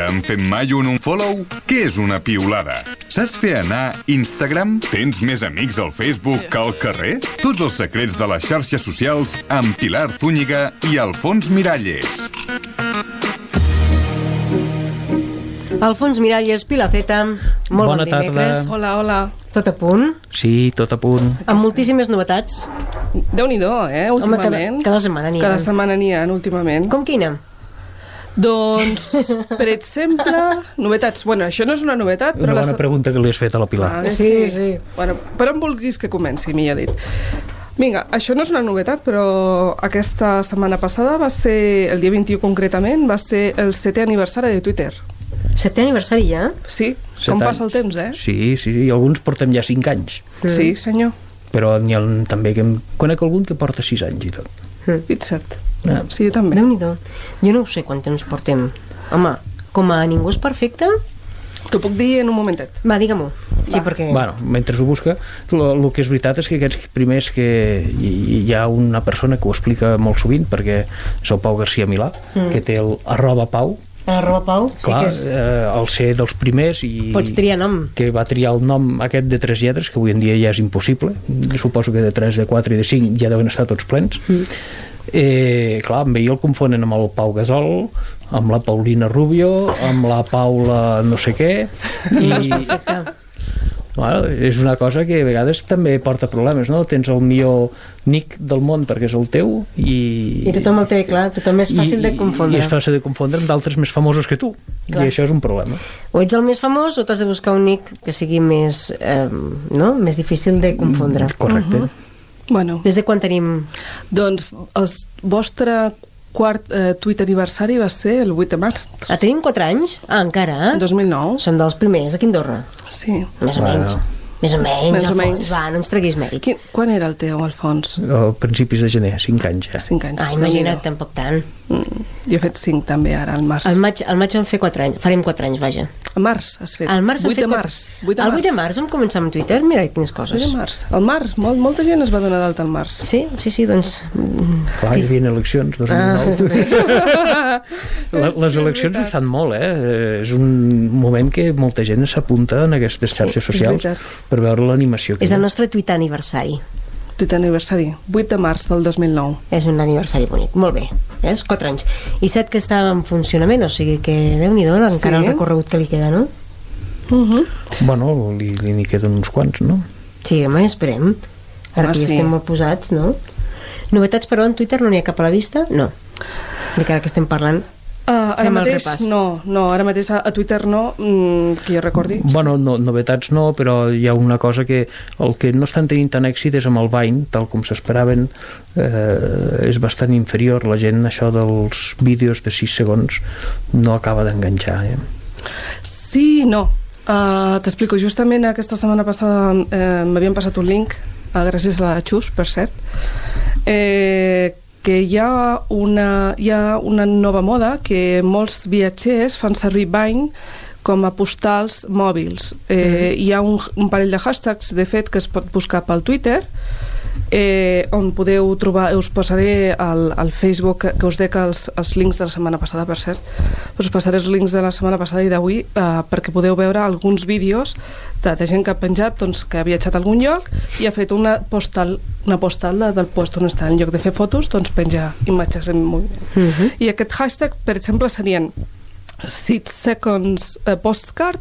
T'han fet mai un unfollow? Què és una piulada? Saps fer anar Instagram? Tens més amics al Facebook que al carrer? Tots els secrets de les xarxes socials amb Pilar Zúñiga i Alfons Miralles. Alfons Miralles, Pilaceta, molt Bona bon tarda. dimecres. Hola, hola. Tot a punt, Sí, tot a punt. amb moltíssimes novetats. Déu-n'hi-do, eh, Home, cada, últimament. cada setmana n'hi ha. Cada setmana n'hi ha, últimament. Com quina? Doncs, per exemple, novetats. Bueno, això no és una novetat, però... Una la bona se- pregunta que li has fet a la Pilar. Ah, Sí, sí. Bueno, per on vulguis que comenci, millor dit. Vinga, això no és una novetat, però aquesta setmana passada va ser, el dia 21 concretament, va ser el setè aniversari de Twitter. Setè aniversari ja? Sí, Set com anys. passa el temps, eh? Sí, sí, sí, alguns portem ja 5 anys, Sí, senyor. però n'hi ha també que em conec algun que porta 6 anys i tot. Fixa't. Ah. Sí, jo també. déu nhi Jo no ho sé quant temps portem. Home, com a ningú és perfecte, T'ho puc dir en un momentet. va, digue-m'ho. Sí, perquè... Bueno, mentre ho busca, el que és veritat és que aquests primers que hi, hi ha una persona que ho explica molt sovint, perquè és el Pau García Milà, mm. que té el arroba Pau, A la roba Pau, sí clar, que és... eh, el ser dels primers i Pots triar nom. que va triar el nom aquest de tres lletres, que avui en dia ja és impossible. Suposo que de 3, de 4 i de 5 ja deuen estar tots plens. Mm. Eh, clar, amb ell el confonen amb el Pau Gasol, amb la Paulina Rubio, amb la Paula no sé què, i bueno, és una cosa que a vegades també porta problemes, no? Tens el millor nick del món perquè és el teu i... I tothom el té, clar, tothom és fàcil de confondre. I és fàcil de confondre amb d'altres més famosos que tu. Clar. I això és un problema. O ets el més famós o t'has de buscar un nick que sigui més, eh, no? més difícil de confondre. Correcte. Bueno, Des de quan tenim... doncs el vostre quart eh, tuit aniversari va ser el 8 de març, Ah, tenim 4 anys? Ah, encara? 2009. Som dels primers, aquí a Andorra. Sí. Més o Bueno. menys. Més o menys, Més o Alfons. menys. Va, no ens treguis mèrit. Quin, quan era el teu, Alfons? A principis de gener, 5 anys ja. 5 anys. Ah, imagina't, tampoc tant. Mm, jo he fet 5 també ara, al març. Al maig, al maig vam fer 4 anys. Farem 4 anys, vaja. Al març has fet. Al març hem 8 fet de març. 8 de El març. 8 de març vam començar amb Twitter, mira quines 8 coses. de març. Al març, molt, molta gent es va donar d'alta al març. Sí, sí, sí, doncs... Clar, hi havia eleccions, 2009. Ah, La- Les eleccions hi fan molt, eh? Eh, És un moment que molta gent s'apunta en aquestes xarxes és socials per veure l'animació que és el nostre tuit aniversari. Tuit aniversari, 8 de març del 2009. És un aniversari bonic, molt bé. És 4 anys. I 7 que estava en funcionament, o sigui que Déu-n'hi-do, encara Sí. el recorregut que li queda, no? Uh -huh. Bueno, li, li n'hi queden uns quants, no? Sí, home, esperem. Ara Home, que ja sí. estem molt posats, no? Novetats, però, en Twitter no n'hi ha cap a la vista? No. De cara que estem parlant. Uh, ara Fem mateix no, no, ara mateix a, a Twitter no, mm, que jo recordi. Bueno, no, novetats no, però hi ha una cosa que el que no estan tenint tant èxit és amb el Vine, tal com s'esperaven, eh, és bastant inferior. La gent, això dels vídeos de 6 segons, no acaba d'enganxar. Eh? Sí, no. Uh, T'explico, justament aquesta setmana passada eh, m'havien passat un link, uh, gràcies a la Xus, per cert, eh, que hi ha, una, hi ha una nova moda que molts viatgers fan servir Vine com a postals mòbils. Eh, Hi ha un, un parell de hashtags, de fet, que es pot buscar pel Twitter, eh, on podeu trobar, us posaré al, al Facebook, que, que us dec els, els links de la setmana passada, per cert, us passaré els links de la setmana passada i d'avui eh, perquè podeu veure alguns vídeos de, de gent que ha penjat, doncs, que ha viatjat a algun lloc i ha fet una postal, una postal de, del post on està. En lloc de fer fotos, doncs penja imatges en moviment. Uh -huh. I aquest hashtag, per exemple, serien 6 seconds eh, postcard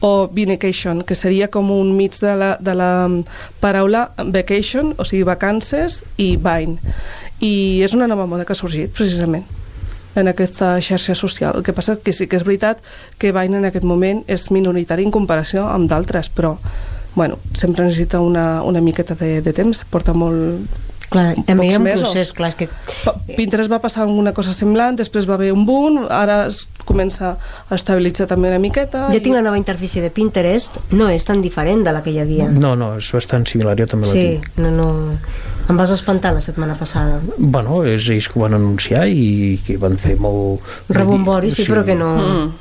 o vacation, que seria com un mig de la, de la mm, paraula vacation, o sigui, vacances, i vine. I és una nova moda que ha sorgit, precisament en aquesta xarxa social. El que passa que sí que és veritat que Vine en aquest moment és minoritari en comparació amb d'altres, però bueno, sempre necessita una, una miqueta de, de temps, porta molt, Clar, també hi ha un mesos. procés, clar, és que... Pinterest va passar alguna cosa semblant, després va haver un boom, ara es comença a estabilitzar també una miqueta. Ja tinc la nova interfície de Pinterest, no és tan diferent de la que hi havia. No, no, és bastant similar, jo també la Sí, tinc. no, no... Em vas espantar la setmana passada. Bueno, és ells que ho van anunciar i que van fer molt... Rebombori, sí, però que no... Mm.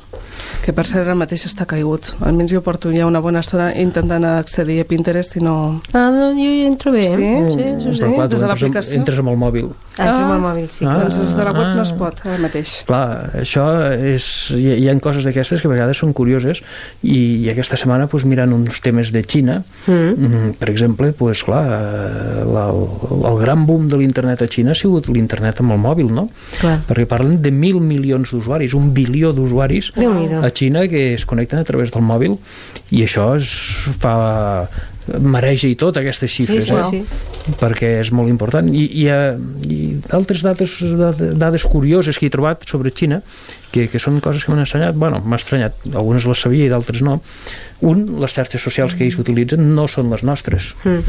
Que per cert ara mateix està caigut. Almenys jo porto ja una bona estona intentant accedir a Pinterest i no... Ah, no, jo hi entro bé. Sí? sí, sí, sí. Però, clar, des de l'aplicació. Entres amb el mòbil. Ah, entro amb el Ah. mòbil, sí. Ah. clar. Doncs des de la web no es Ah. pot ara mateix. Clar, això és... Hi, hi ha coses d'aquestes que a vegades són curioses i, i aquesta setmana, pues, mirant uns temes de Xina, Mm. mm, per exemple, pues, clar, eh, la, el, el gran boom de l'internet a Xina ha sigut l'internet amb el mòbil, no? Clar. Perquè parlen de mil milions d'usuaris, un bilió d'usuaris Déu-n'hi-do. A Xina que es connecten a través del mòbil i això es fa mareja i tot aquestes xifres sí, eh? sí. perquè és molt important i, i, eh, i altres dades, dades, dades curioses que he trobat sobre Xina que, que són coses que m'han estranyat bueno, m'ha estranyat, algunes les sabia i d'altres no un, les xarxes socials que ells utilitzen no són les nostres Mm.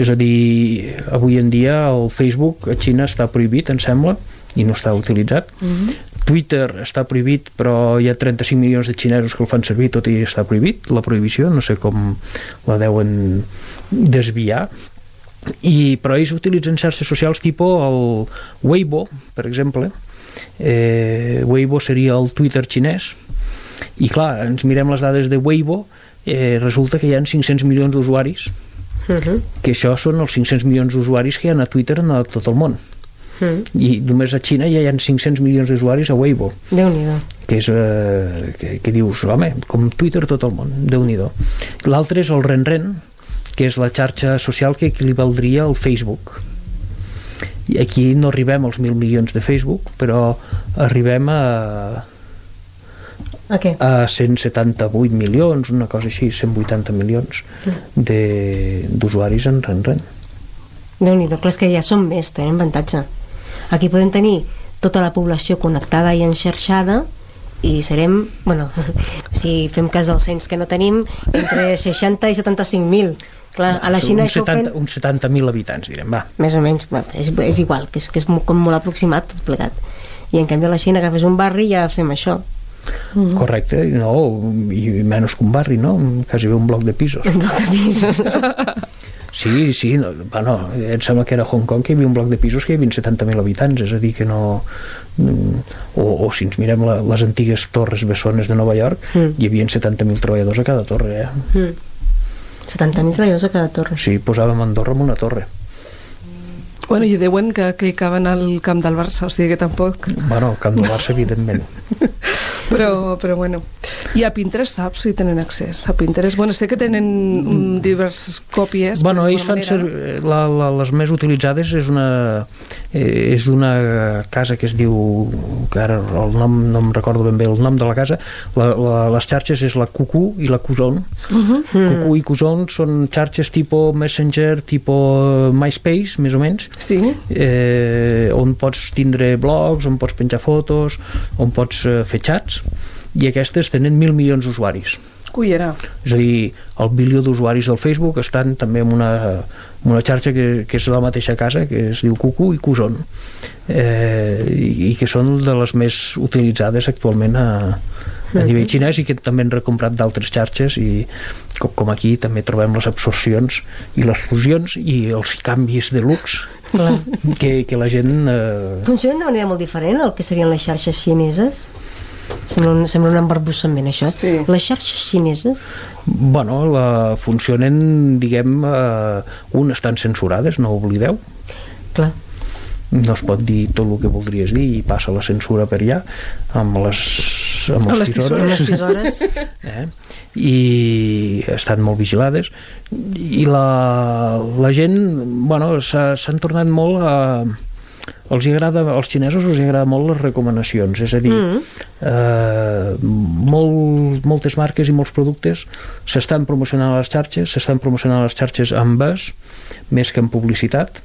és a dir, avui en dia el Facebook a Xina està prohibit, em sembla i no està utilitzat. Twitter està prohibit però hi ha 35 milions de xinesos que el fan servir tot i està prohibit, la prohibició no sé com la deuen desviar. I, però ells utilitzen xarxes socials tipus el Weibo, per exemple. Eh, Weibo seria el Twitter xinès. I clar, ens mirem les dades de Weibo eh, resulta que hi ha 500 milions d'usuaris. Mhm. que això són els 500 milions d'usuaris que hi ha a Twitter a tot el món Mm. i només a Xina ja hi ha 500 milions d'usuaris a Weibo Déu-n'hi-do. que és eh, que, que dius, home, com Twitter tot el món, déu nhi l'altre és el Renren que és la xarxa social que equivaldria al Facebook i aquí no arribem als mil milions de Facebook però arribem a, A què? a 178 milions, una cosa així 180 milions de- d'usuaris en Renren Déu-n'hi-do. Clar, és que ja som més, tenim avantatge. Aquí podem tenir tota la població connectada i enxarxada i serem, bueno, si fem cas del cens que no tenim, entre 60 i 75.000. Clar, a la Xina uns això ho fem 70 uns 70.000 habitants, direm, va més o menys, bueno, és, és igual, que és, que és com molt aproximat tot plegat. I en canvi a la Xina agafes un barri i ja fem això. Correcte, no, i menys que un barri, no? Quasi bé un bloc de pisos. Un bloc de pisos. Sí, sí, no, bueno, em sembla que era a Hong Kong que hi havia un bloc de pisos que hi havia 70.000 habitants, és a dir, que no... mm, O, o si ens mirem la, les antigues torres bessones de Nova York, Mm. hi havia 70.000 treballadors a cada torre, eh? Mm. 70.000 treballadors a cada torre. Sí, posàvem Andorra en una torre. Bueno, i diuen que, que hi caben al camp del Barça, o sigui que tampoc... Bueno, el Camp de Barça, evidentment. Però, però bueno. I a Pinterest saps si tenen accés? A Pinterest, bueno, sé que tenen mm, diverses còpies. Bueno, ells fan d'alguna ser, manera. la, la, les més utilitzades és una eh, és d'una casa que es diu que ara el nom no em recordo ben bé el nom de la casa la, la, les xarxes és la Cucú i la Cuzon uh -huh. Cucú i Cuzon són xarxes tipus Messenger tipus MySpace més o menys Sí? eh, on pots tindre blogs, on pots penjar fotos, on pots eh, fer xats, i aquestes tenen mil milions d'usuaris. Cullera. És a dir, el bilió d'usuaris del Facebook estan també en una, en una xarxa que, que és de la mateixa casa, que es diu Cucu i Cuson, eh, i, i que són de les més utilitzades actualment a, a nivell xinès i que també han recomprat d'altres xarxes i com, com aquí també trobem les absorcions i les fusions i els canvis de looks Clar. que, que la gent eh, Funcionen de manera molt diferent el que serien les xarxes xineses? Sembla un, sembla un embarbussament, això. Sí. Les xarxes xineses, bueno, la, funcionen diguem, eh, un estan censurades no ho oblideu? Clar, no es pot dir tot el que voldries dir i passa la censura per allà amb les, amb les les amb les tisores. Tisores... eh? i estan molt vigilades. I la, la gent bueno, s'ha- s'han tornat molt a els hi agrada, als xinesos els agrada molt les recomanacions, és a dir Mm. eh, molt, moltes marques i molts productes s'estan promocionant a les xarxes s'estan promocionant a les xarxes amb bes més que en publicitat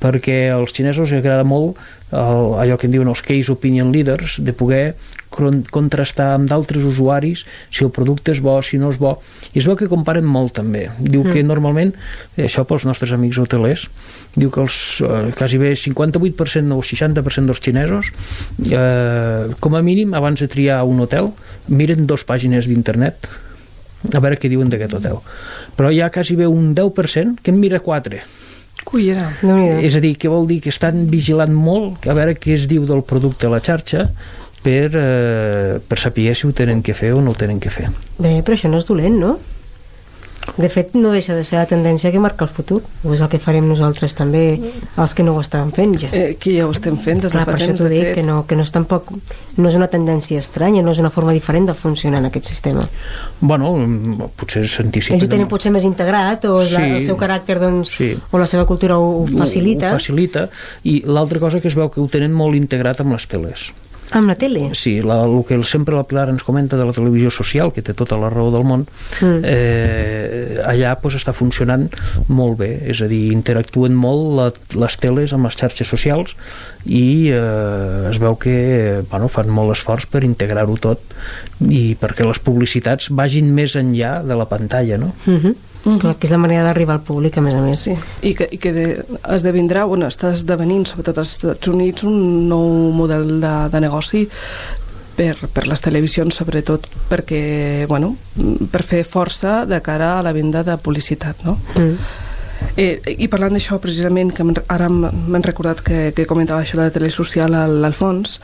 perquè als xinesos els agrada molt el, allò que en diuen els case opinion leaders, de poder contrastar amb d'altres usuaris si el producte és bo, si no és bo. I es veu que comparen molt també. Diu mm. que normalment, eh, això pels nostres amics hotelers, diu que els eh, quasi bé 58% o 60% dels xinesos eh, com a mínim abans de triar un hotel miren dos pàgines d'internet a veure què diuen d'aquest hotel. Però hi ha quasi bé un 10% que en mira 4 collirà. No és a dir, que vol dir que estan vigilant molt a veure què es diu del producte a la xarxa per, eh, per saber si ho tenen que fer o no ho tenen que fer. Bé, però això no és dolent, no? De fet, no deixa de ser la tendència que marca el futur. O és el que farem nosaltres també, els que no ho estan fent ja. Eh, que ja ho estem fent des de Clar, fa per això temps, t'ho de dic, fet. que no, que no és tampoc... No és una tendència estranya, no és una forma diferent de funcionar en aquest sistema. Bueno, potser s'anticipen... Ells ho tenen potser més integrat, o és la, Sí. el seu caràcter, doncs, Sí. o la seva cultura ho, ho facilita. Ho, ho facilita. I l'altra cosa que es veu que ho tenen molt integrat amb les teles. Amb la tele. Sí, la, el que sempre la Pilar ens comenta de la televisió social, que té tota la raó del món, Mm. eh, allà pues, està funcionant molt bé, és a dir, interactuen molt la, les teles amb les xarxes socials i eh, es veu que bueno, fan molt esforç per integrar-ho tot i perquè les publicitats vagin més enllà de la pantalla, no? -huh. Clar, que és la manera d'arribar al públic, a més a més. Sí, i que, i que de, esdevindrà, bueno, està esdevenint, sobretot als Estats Units, un nou model de, de negoci per, per les televisions, sobretot perquè, bueno, per fer força de cara a la venda de publicitat, no? Mm. Eh, I parlant d'això, precisament, que ara m- m'he recordat que, que comentava això de la telesocial a l'Alfons,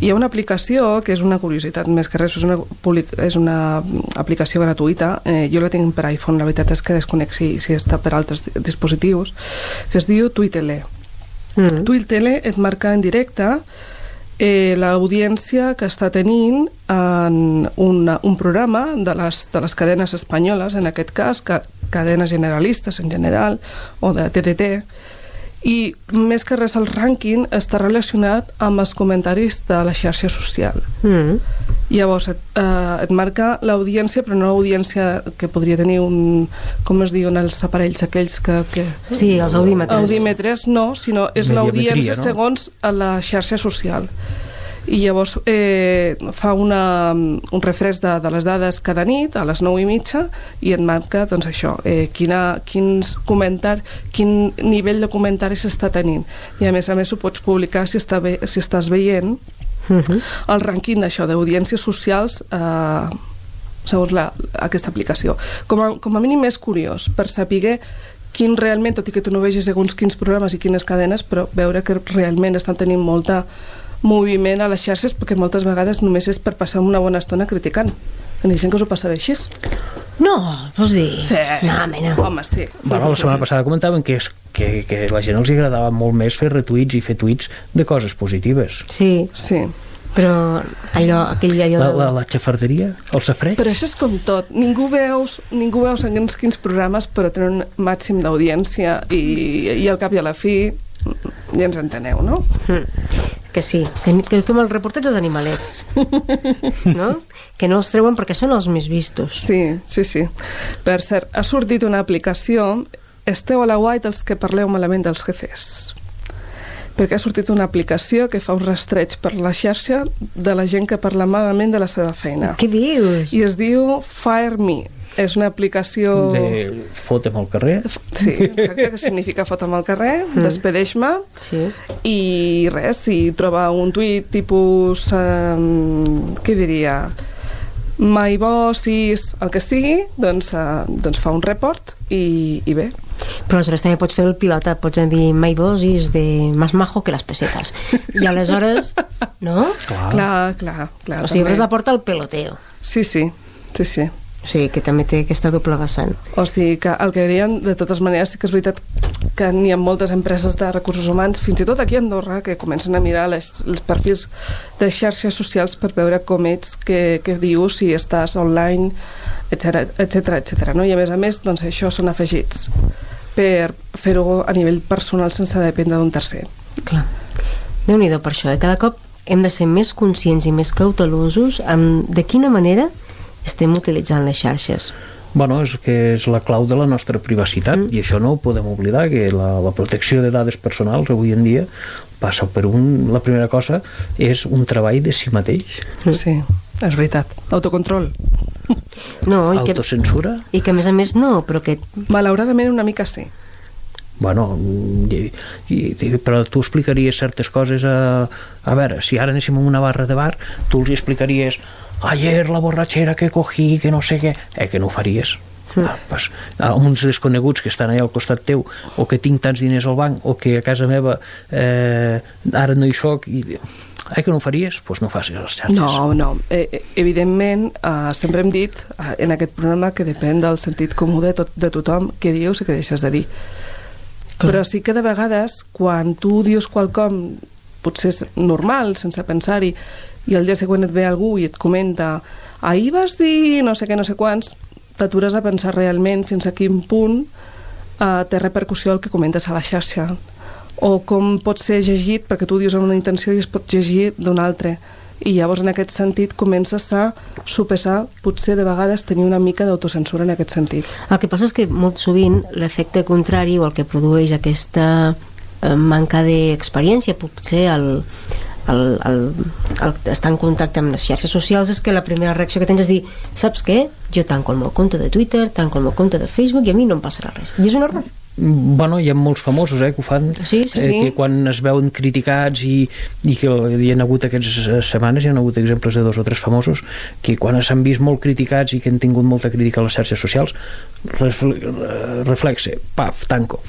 hi ha una aplicació que és una curiositat, més que res, és una, public- és una aplicació gratuïta, eh, jo la tinc per iPhone, la veritat és que desconec si, si està per altres di- dispositius, que es diu Twittele. Mm. Twittele et marca en directe eh, l'audiència que està tenint en una, un programa de les, de les cadenes espanyoles, en aquest cas, ca, cadenes generalistes en general, o de TTT, i més que res el rànquing està relacionat amb els comentaris de la xarxa social. Mm. Llavors, et, eh, et marca l'audiència, però no l'audiència que podria tenir un... com es diuen els aparells aquells que... que Sí, els audímetres. Audímetres no, sinó és l'audiència no? segons a la xarxa social. I llavors eh, fa una, un refresc de, de les dades cada nit a les 9 i mitja i et marca doncs, això, eh, quina, quins comentar, quin nivell de comentaris s'està tenint. I a més a més ho pots publicar si, està ve, si estàs veient Mm -hmm. el rànquing d'això, d'audiències socials eh, segons la, aquesta aplicació. Com a, com a mínim és curiós per saber quin realment, tot i que tu no vegis segons quins programes i quines cadenes, però veure que realment estan tenint molta moviment a les xarxes perquè moltes vegades només és per passar una bona estona criticant. Hi ha gent que us ho passarà així. No, vols dir? Sí. No, mena. Home, sí. Bueno, la setmana passada comentaven que, és, que, que a la gent els agradava molt més fer retuits i fer tuits de coses positives. Sí, Sí. però allò, aquell allò... La, la, la xafarderia, el safreig... Però això és com tot. Ningú veus, ningú veus en quins, quins programes, però tenen un màxim d'audiència i, i al cap i a la fi ja ens enteneu, no? Mm. Que sí, que, que, com els reportatges d'animalets, no? Que no els treuen perquè són els més vistos. Sí, sí, sí. Per cert, ha sortit una aplicació Esteu a la guai dels que parleu malament dels jefes perquè ha sortit una aplicació que fa un rastreig per la xarxa de la gent que parla malament de la seva feina. Què dius? I es diu Fire Me. És una aplicació... de fotem al carrer Sí, exacte, que significa fota'm al carrer, mm. despedeix-me, Sí. i res, si troba un tuit tipus, um, què diria, my boss is el que sigui, doncs, uh, doncs fa un report i, i bé. Però aleshores també pots fer el pilota, pots dir my boss is de más majo que les pesetes. I aleshores, no? clar, Clar, clar, clar. O sigui, també. la porta al peloteo. Sí, sí, sí, sí. O sigui, que també té aquesta doble vessant. O sigui que el que deien, de totes maneres, sí que és veritat que n'hi ha moltes empreses de recursos humans, fins i tot aquí a Andorra, que comencen a mirar les, els perfils de xarxes socials per veure com ets, què, què dius, si estàs online, etc etc etc. no? I a més a més, doncs això són afegits per fer-ho a nivell personal sense dependre d'un tercer. Clar. déu nhi per això, eh? cada cop hem de ser més conscients i més cautelosos amb de quina manera estem utilitzant les xarxes. Bueno, és que és la clau de la nostra privacitat mm. i això no ho podem oblidar, que la, la protecció de dades personals avui en dia passa per un... La primera cosa és un treball de si mateix. Sí, és veritat. Autocontrol. No, i que, Autocensura? i que a més a més no, però que Malauradament una mica sí. Bueno, i, i, i, però tu explicaries certes coses a... A veure, si ara anéssim a una barra de bar, tu els explicaries ayer la borratxera que cogí, que no sé què... Eh, que no ho faries. Ah, pues, a uns desconeguts que estan allà al costat teu o que tinc tants diners al banc o que a casa meva eh, ara no hi soc i... ai, que no ho faries? Doncs pues no facis les xarxes. No, no. Eh, eh, evidentment, eh, sempre hem dit eh, en aquest programa que depèn del sentit comú de, tot, de tothom que dius i que deixes de dir. Clar. Però sí que de vegades, quan tu dius qualcom potser és normal, sense pensar-hi, i el dia següent et ve algú i et comenta ahir vas dir no sé què, no sé quants, t'atures a pensar realment fins a quin punt eh, té repercussió el que comentes a la xarxa. O com pot ser llegit perquè tu dius amb una intenció i es pot llegir d'una altra i llavors en aquest sentit comences a sopesar potser de vegades tenir una mica d'autocensura en aquest sentit. El que passa és que molt sovint l'efecte contrari o el que produeix aquesta eh, manca d'experiència, potser el, el, el, el estar en contacte amb les xarxes socials és que la primera reacció que tens és dir saps què? Jo tanco el meu compte de Twitter, tanco el meu compte de Facebook i a mi no em passarà res. I és un error. Bueno, hi ha molts famosos eh, que ho fan, Sí, sí, eh, sí. que quan es veuen criticats i, i que hi ha hagut aquestes setmanes, hi ha hagut exemples de dos o tres famosos, que quan s'han vist molt criticats i que han tingut molta crítica a les xarxes socials, refle reflexe, paf, tanco.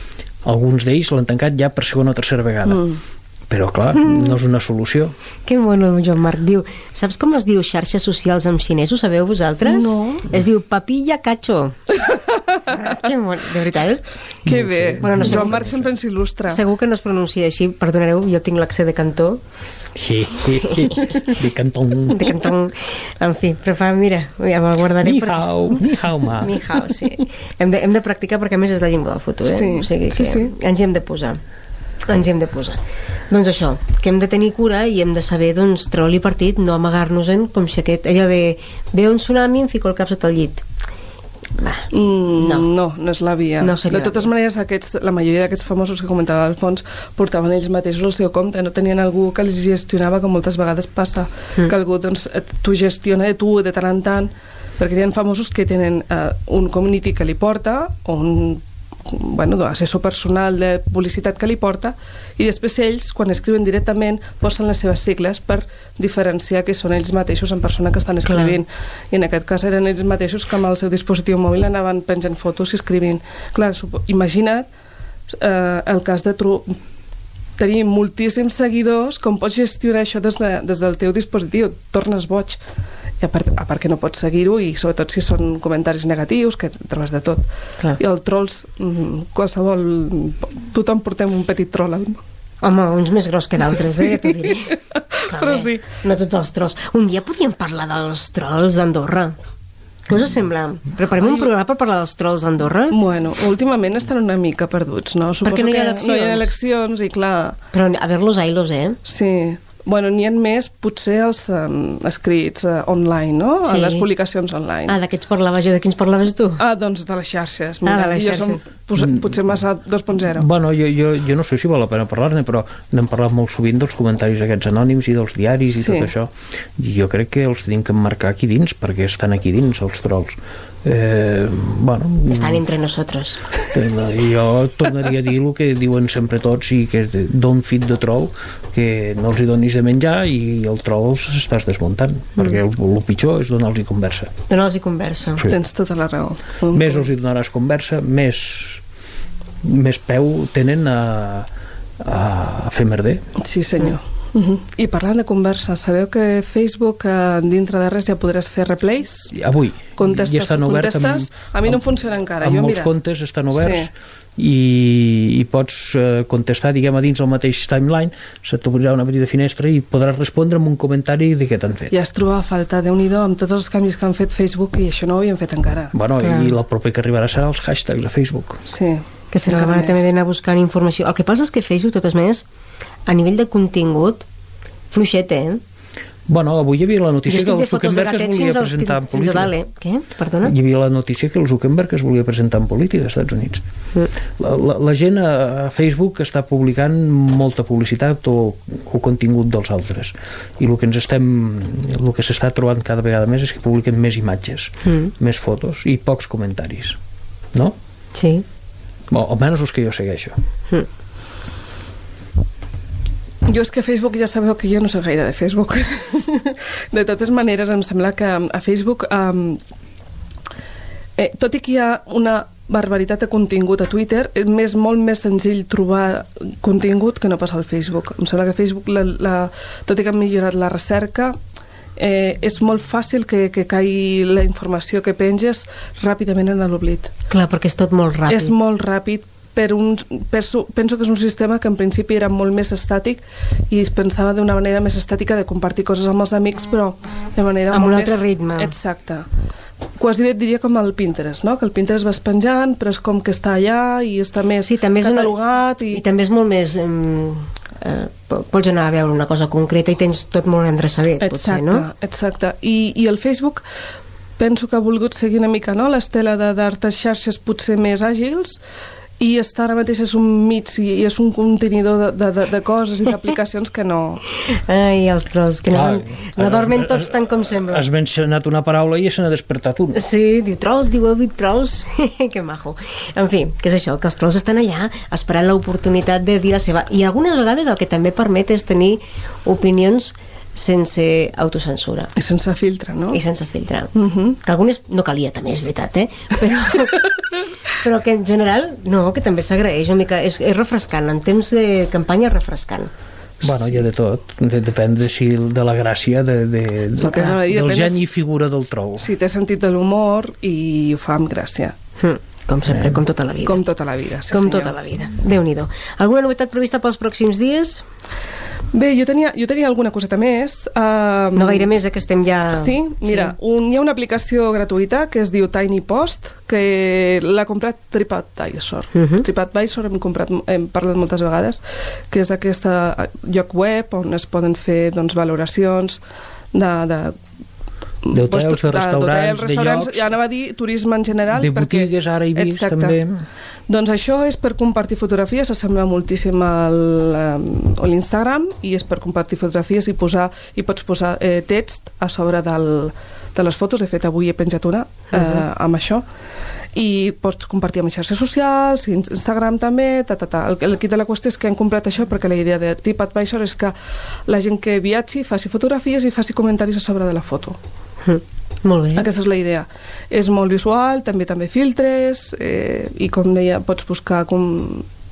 Alguns d'ells l'han tancat ja per segona o tercera vegada. Mm. Però, clar, no és una solució. Que bueno el Joan Marc diu saps com es diu xarxes socials en xinès? Ho sabeu vosaltres? No. Es diu papilla cacho. que bon, de veritat? que bé, Bueno, no. Joan Marc sempre ens il·lustra Segur que no es pronuncia així, perdonareu, jo tinc l'accent de cantó, Sí, sí, sí. De cantón. de cantó, en fi, però fa, mira, ja me'l guardaré. Ni perquè- hao, ni hao ma. Mi hao, sí. Hem de, hem de practicar perquè a més és la llengua del futur, eh? Sí, o sigui sí, que sí. ens hi hem de posar. Ens hi hem de posar. Doncs això, que hem de tenir cura i hem de saber, doncs, treure-li partit, no amagar-nos-en com si aquest, allò de ve un tsunami i em fico el cap sota el llit. Va, Mm, No. no. no, és la via. No de totes maneres, aquests, la majoria d'aquests famosos que comentava al fons portaven ells mateixos el seu compte, no tenien algú que els gestionava, com moltes vegades passa, mm. que algú doncs, t'ho gestiona de tu de tant en tant, perquè hi ha famosos que tenen eh, un community que li porta, o un bueno, assessor personal de publicitat que li porta i després ells, quan escriuen directament posen les seves sigles per diferenciar que són ells mateixos en persona que estan escrivint. I en aquest cas eren ells mateixos que amb el seu dispositiu mòbil anaven penjant fotos i escrivint. Clar, imagina't eh, el cas de tro tenir moltíssims seguidors com pots gestionar això des, de, des del teu dispositiu. Tornes boig i a part, a part que no pots seguir-ho i sobretot si són comentaris negatius que trobes de tot Clar. i el trolls mm, qualsevol tothom portem un petit troll al- Home, uns més gros que d'altres, eh, ja t'ho diré. Però sí. No tots els trolls. Un dia podríem parlar dels trolls d'Andorra. Què us sembla? Preparem un programa per parlar dels trolls d'Andorra? Bueno, últimament estan una mica perduts, no? Suposo Perquè no hi ha que no hi ha eleccions. eleccions i clar, Però a ver-los, ailos, eh? sí. Bueno, n'hi ha més potser els um, escrits uh, online, no? Sí. A les publicacions online. Ah, ets parlaves jo? De quins parlaves tu? Ah, doncs de les xarxes. Ah, de les jo som xarxes. pos, potser massa 2.0. Bueno, jo, jo, jo no sé si val la pena parlar-ne, però n'hem parlat molt sovint dels comentaris aquests anònims i dels diaris i Sí. tot això. I jo crec que els tenim que emmarcar aquí dins, perquè estan aquí dins, els trolls. Eh, bueno, Estan entre nosotros. i jo tornaria a dir el que diuen sempre tots i que don't feed the troll que no els hi donis de menjar i el troll s'estàs desmuntant perquè el, el pitjor és donar-los conversa Dona'ls i conversa. Sí. Tens tota la raó. més els hi donaràs conversa més més peu tenen a, a fer merder Sí, senyor. Uh -huh. I parlant de conversa, sabeu que Facebook eh, dintre de res ja podràs fer replays? avui Contestes, ja estan oberts contestes? A mi no em funciona encara, amb jo molts mirat. comptes estan oberts Sí. i, i pots eh, contestar diguem a dins el mateix timeline se t'obrirà una petita finestra i podràs respondre amb un comentari de què t'han fet Ja es trobava a faltar, déu nhi amb tots els canvis que han fet Facebook i això no ho havien fet encara. Bueno, Clar. i el proper que arribarà serà els hashtags a Facebook. Sí. Que serà la manera també d'anar buscant informació. El que passa és que Facebook, totes més, a nivell de contingut, fluixet, eh? Bueno, avui hi havia la notícia que el Zuckerberg es volia fins, presentar en fins política. eh? Què? Perdona? Hi havia la notícia que el Zuckerberg es volia presentar en política als Estats Units. Mm. La, la, la gent a a Facebook està publicant molta publicitat o, o contingut dels altres. I el que ens estem el que s'està trobant cada vegada més és que publiquen més imatges, Mm. més fotos i pocs comentaris. No? Sí. O almenys els que jo segueixo. Jo és que Facebook ja sabeu que jo no soc gaire de Facebook. de totes maneres, em sembla que a Facebook, um, eh, tot i que hi ha una barbaritat de contingut a Twitter, és molt més senzill trobar contingut que no pas al Facebook. Em sembla que Facebook, la, la, tot i que han millorat la recerca, eh, és molt fàcil que, que caigui la informació que penges ràpidament en l'oblit. Clar, perquè és tot molt ràpid. És molt ràpid, per un, penso, penso que és un sistema que en principi era molt més estàtic i es pensava d'una manera més estàtica de compartir coses amb els amics, però de manera amb molt un altre més... ritme. Exacte. Quasi bé et diria com el Pinterest, no? Que el Pinterest vas penjant, però és com que està allà i està més sí, també és catalogat. Una... I... I també és molt més... Um, eh, pots anar a veure una cosa concreta i tens tot molt endreçadet, exacte, potser, no? Exacte, I, i el Facebook penso que ha volgut seguir una mica no? l'estela de d'altres xarxes potser més àgils i està ara mateix és un mig i és un contenidor de, de, de, de coses i d'aplicacions que no... Ai, els trolls, que no, Clar, són, no dormen tots tant com sembla. Has mencionat una paraula i se n'ha despertat un. Sí, diu trolls, diu heu dit trolls. que majo. En fi, què és això? Que els trolls estan allà esperant l'oportunitat de dir la seva... I algunes vegades el que també permet és tenir opinions sense autocensura. I sense filtre, no? I sense filtre. Uh -huh. Que algunes no calia, també, és veritat, eh? Però, però que en general, no, que també s'agraeix una mica. És, és refrescant, en temps de campanya refrescant. Bueno, hi ha de tot. De, depèn de, si, de la gràcia de, de, de, que anava a dir, del depèn geni i figura del troll. Si té sentit de l'humor i ho fa amb gràcia. Hm, com sempre, com tota la vida. Com tota la vida, sí com senyor. tota la vida. Déu-n'hi-do. Alguna novetat prevista pels pròxims dies? Bé, jo tenia, jo tenia alguna coseta més. Uh, No gaire més, eh, que estem ja... Sí, mira, sí. Un, hi ha una aplicació gratuïta que es diu Tiny Post, que l'ha comprat TripAdvisor. Uh Mhm. -huh. TripAdvisor hem, comprat, hem parlat moltes vegades, que és aquest lloc web on es poden fer doncs, valoracions de, de D'hotels, de restaurants, de restaurants, llocs. ja anava a dir turisme en general. De perquè, botigues, ara he vist, exacte. també. Doncs això és per compartir fotografies, s'assembla moltíssim al, um, a l'Instagram i és per compartir fotografies i posar i pots posar eh, text a sobre del, de les fotos, de fet avui he penjat una eh, amb això i pots compartir amb xarxes socials Instagram també, ta, ta, ta. El, el kit de la qüestió és que han comprat això perquè la idea de TripAdvisor és que la gent que viatgi faci fotografies i faci comentaris a sobre de la foto Molt bé. aquesta és la idea. És molt visual, també també filtres, eh, i com deia, pots buscar com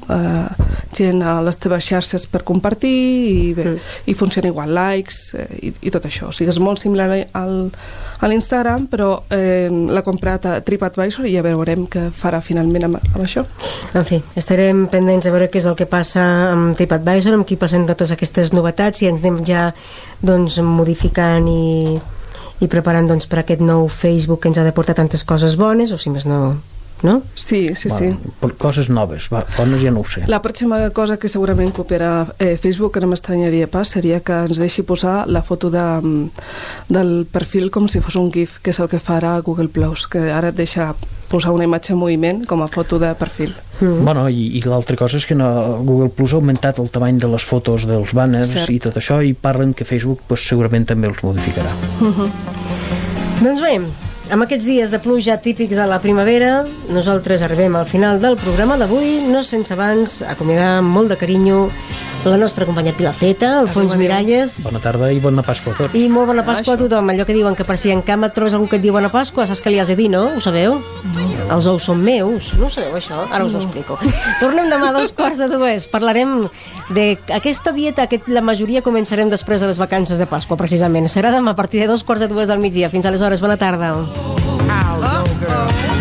eh, gent a les teves xarxes per compartir i, bé, Mm. i funciona igual, likes eh, i, i tot això. O sigui, és molt similar al, a l'Instagram, però eh, l'ha comprat a TripAdvisor i ja veurem què farà finalment amb, amb això. En fi, estarem pendents a veure què és el que passa amb TripAdvisor, amb qui passen totes aquestes novetats i ens anem ja doncs, modificant i, i preparant doncs, per aquest nou Facebook que ens ha de portar tantes coses bones, o si més no, no? Sí, sí, sí. Bueno, per coses noves, va, bones ja no ho sé. La pròxima cosa que segurament copiarà eh, Facebook, que no m'estranyaria pas, seria que ens deixi posar la foto de, mm, del perfil com si fos un GIF, que és el que farà Google Plus, que ara et deixa posar una imatge en moviment com a foto de perfil. Mm. Bueno, i, i l'altra cosa és que no, Google Plus ha augmentat el tamany de les fotos dels banners Cert. i tot això i parlen que Facebook pues, segurament també els modificarà. Doncs bé, amb aquests dies de pluja típics de la primavera, nosaltres arribem al final del programa d'avui, no sense abans acomiadar amb molt de carinyo la nostra companya Pilaceta, Alfons adéu. Miralles, Bona tarda i bona Pasqua a tots. i molt bona Pasqua a Això. tothom. Allò que diuen que per si en camp et trobes algú que et diu bona Pasqua, saps que li has de dir, no? Ho sabeu? No. Els ous són meus. No ho sabeu, això? Ara us ho explico. Tornem demà a dos quarts de dues. Parlarem d'aquesta dieta que la majoria començarem després de les vacances de Pasqua, precisament. Serà demà a partir de dos quarts de dues del migdia. Fins aleshores, bona tarda. Oh, no, girl.